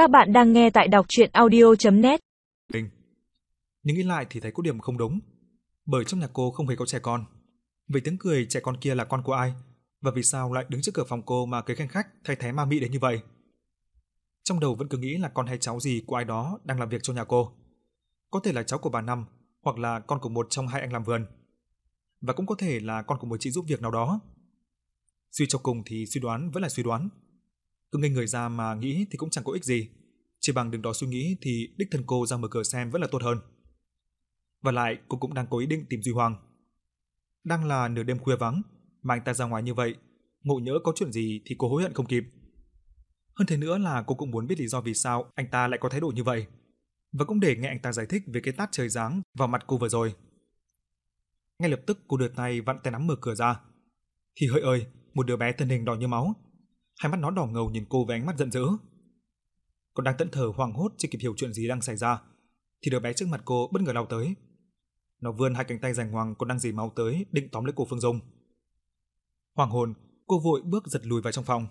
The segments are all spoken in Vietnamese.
Các bạn đang nghe tại đọc chuyện audio.net Nhưng nghĩ lại thì thấy có điểm không đúng. Bởi trong nhà cô không hề có trẻ con. Vì tiếng cười trẻ con kia là con của ai? Và vì sao lại đứng trước cửa phòng cô mà cười khanh khách thay thế ma mị đến như vậy? Trong đầu vẫn cứ nghĩ là con hay cháu gì của ai đó đang làm việc cho nhà cô. Có thể là cháu của bà Năm, hoặc là con của một trong hai anh làm vườn. Và cũng có thể là con của một chị giúp việc nào đó. Suy cho cùng thì suy đoán vẫn là suy đoán. Cứ ngây người ra mà nghĩ thì cũng chẳng có ích gì. Chỉ bằng đừng đó suy nghĩ thì đích thân cô ra mở cửa xem vẫn là tốt hơn. Và lại cô cũng đang có ý định tìm Duy Hoàng. Đang là nửa đêm khuya vắng mà anh ta ra ngoài như vậy, ngộ nhỡ có chuyện gì thì cô hối hận không kịp. Hơn thế nữa là cô cũng muốn biết lý do vì sao anh ta lại có thái độ như vậy. Và cũng để nghe anh ta giải thích về cái tát trời giáng vào mặt cô vừa rồi. Ngay lập tức cô đưa tay vặn tay nắm mở cửa ra. Thì hỡi ơi, một đứa bé thân hình đỏ như máu. Hai mắt nó đỏ ngầu nhìn cô với ánh mắt giận dữ. Còn đang tận thở hoảng hốt chưa kịp hiểu chuyện gì đang xảy ra, thì đứa bé trước mặt cô bất ngờ lao tới. Nó vươn hai cánh tay dài ngoằng còn đang dì máu tới, định tóm lấy cô Phương Dung. Hoàng hồn, cô vội bước giật lùi vào trong phòng.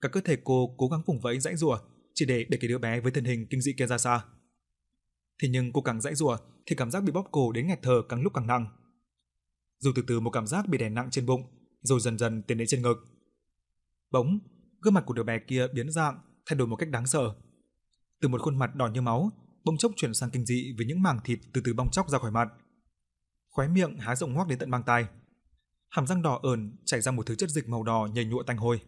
Cả cơ thể cô cố gắng vùng vẫy dãy rủa, chỉ để để cái đứa bé với thân hình kinh dị kia ra xa. Thế nhưng cô càng dãy rủa thì cảm giác bị bóp cổ đến nghẹt thở càng lúc càng nặng. Dù từ từ một cảm giác bị đè nặng trên bụng, rồi dần dần tiến đến trên ngực. Bỗng, gương mặt của đứa bé kia biến dạng, thay đổi một cách đáng sợ. Từ một khuôn mặt đỏ như máu, bỗng chốc chuyển sang kinh dị với những mảng thịt từ từ bong chóc ra khỏi mặt. Khóe miệng há rộng ngoác đến tận mang tai. Hàm răng đỏ ửn chảy ra một thứ chất dịch màu đỏ nhầy nhụa tanh hôi.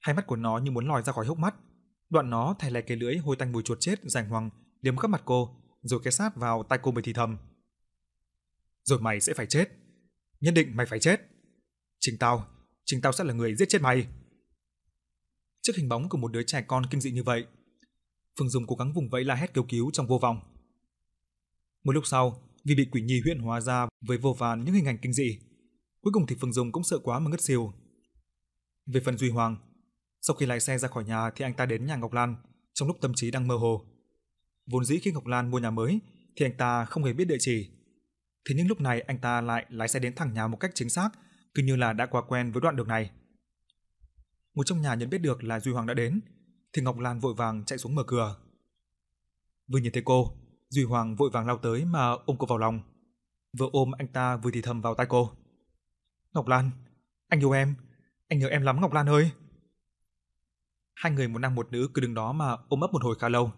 Hai mắt của nó như muốn lòi ra khỏi hốc mắt, đoạn nó thè lè cái lưỡi hôi tanh mùi chuột chết rành hoằng liếm khắp mặt cô, rồi cái sát vào tai cô mới thì thầm. Rồi mày sẽ phải chết. Nhất định mày phải chết. Chính tao, chính tao sẽ là người giết chết mày. Trước hình bóng của một đứa trẻ con kinh dị như vậy, Phương Dung cố gắng vùng vẫy la hét kêu cứu trong vô vọng. Một lúc sau, vì bị quỷ nhi huyễn hóa ra với vô vàn những hình ảnh kinh dị, cuối cùng thì Phương Dung cũng sợ quá mà ngất xỉu. Về phần Duy Hoàng, sau khi lái xe ra khỏi nhà thì anh ta đến nhà Ngọc Lan trong lúc tâm trí đang mơ hồ. Vốn dĩ khi Ngọc Lan mua nhà mới thì anh ta không hề biết địa chỉ. Thế nhưng lúc này anh ta lại lái xe đến thẳng nhà một cách chính xác, cứ như là đã quá quen với đoạn đường này. Một trong nhà nhận biết được là Duy Hoàng đã đến, thì Ngọc Lan vội vàng chạy xuống mở cửa. Vừa nhìn thấy cô, Duy Hoàng vội vàng lao tới mà ôm cô vào lòng. Vừa ôm anh ta vừa thì thầm vào tai cô. Ngọc Lan, anh yêu em, anh nhớ em lắm Ngọc Lan ơi. Hai người một nam một nữ cứ đứng đó mà ôm ấp một hồi khá lâu.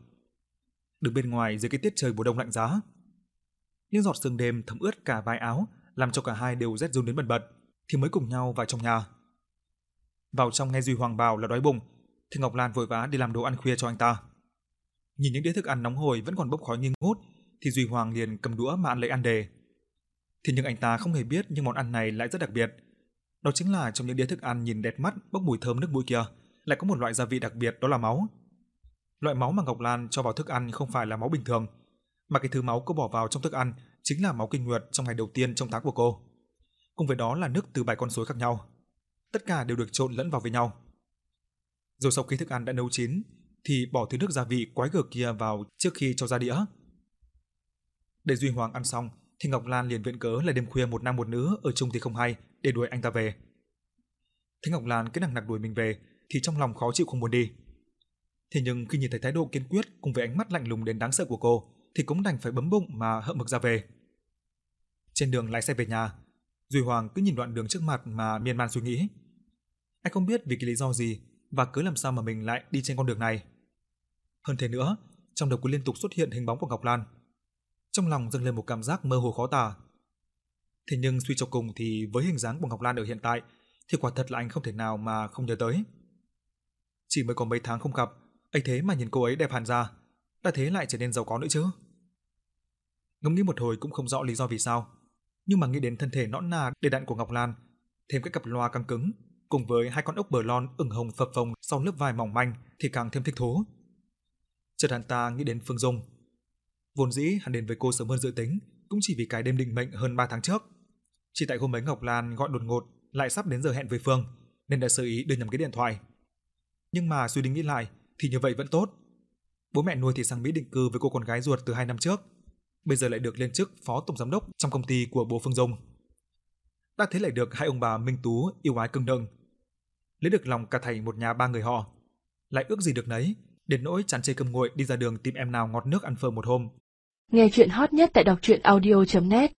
Đứng bên ngoài dưới cái tiết trời mùa đông lạnh giá. Những giọt sương đêm thấm ướt cả vai áo, làm cho cả hai đều rét run đến bần bật, thì mới cùng nhau vào trong nhà. Vào trong nghe Duy Hoàng bảo là đói bụng, thì Ngọc Lan vội vã đi làm đồ ăn khuya cho anh ta. Nhìn những đĩa thức ăn nóng hổi vẫn còn bốc khói nghi ngút, thì Duy Hoàng liền cầm đũa mà ăn lấy ăn đề. Thế nhưng anh ta không hề biết những món ăn này lại rất đặc biệt. Đó chính là trong những đĩa thức ăn nhìn đẹp mắt bốc mùi thơm nước mũi kia, lại có một loại gia vị đặc biệt đó là máu. Loại máu mà Ngọc Lan cho vào thức ăn không phải là máu bình thường, mà cái thứ máu cô bỏ vào trong thức ăn chính là máu kinh nguyệt trong ngày đầu tiên trong tháng của cô. Cùng với đó là nước từ bảy con suối khác nhau. Tất cả đều được trộn lẫn vào với nhau. Rồi sau khi thức ăn đã nấu chín thì bỏ thứ nước gia vị quái gở kia vào trước khi cho ra đĩa. Để Duy Hoàng ăn xong thì Ngọc Lan liền viện cớ là đêm khuya một nam một nữ ở chung thì không hay để đuổi anh ta về. Thấy Ngọc Lan cứ nặng nặc đuổi mình về thì trong lòng khó chịu không muốn đi. Thế nhưng khi nhìn thấy thái độ kiên quyết cùng với ánh mắt lạnh lùng đến đáng sợ của cô thì cũng đành phải bấm bụng mà hậm mực ra về. Trên đường lái xe về nhà, Duy Hoàng cứ nhìn đoạn đường trước mặt mà miên man suy nghĩ. Anh không biết vì cái lý do gì và cứ làm sao mà mình lại đi trên con đường này. Hơn thế nữa, trong đầu cứ liên tục xuất hiện hình bóng của Ngọc Lan. Trong lòng dâng lên một cảm giác mơ hồ khó tả. Thế nhưng suy cho cùng thì với hình dáng của Ngọc Lan ở hiện tại thì quả thật là anh không thể nào mà không nhớ tới. Chỉ mới có mấy tháng không gặp, ấy thế mà nhìn cô ấy đẹp hẳn ra, đã thế lại trở nên giàu có nữa chứ. Ngẫm nghĩ một hồi cũng không rõ lý do vì sao, nhưng mà nghĩ đến thân thể nõn nà đầy đặn của Ngọc Lan, thêm cái cặp loa căng cứng cùng với hai con ốc bờ lon ửng hồng phập phồng sau lớp vải mỏng manh thì càng thêm thích thú. Chợt hắn ta nghĩ đến Phương Dung. Vốn dĩ hắn đến với cô sớm hơn dự tính, cũng chỉ vì cái đêm định mệnh hơn 3 tháng trước. Chỉ tại hôm ấy Ngọc Lan gọi đột ngột, lại sắp đến giờ hẹn với Phương, nên đã sơ ý đưa nhầm cái điện thoại. Nhưng mà suy đi nghĩ lại thì như vậy vẫn tốt. Bố mẹ nuôi thì sang Mỹ định cư với cô con gái ruột từ 2 năm trước, bây giờ lại được lên chức phó tổng giám đốc trong công ty của bố Phương Dung. Đã thế lại được hai ông bà Minh Tú yêu ái cưng nâng. lấy được lòng cả thầy một nhà ba người họ, lại ước gì được nấy, đến nỗi chán chê cơm nguội đi ra đường tìm em nào ngọt nước ăn phở một hôm. Nghe chuyện hot nhất tại đọc truyện audio.net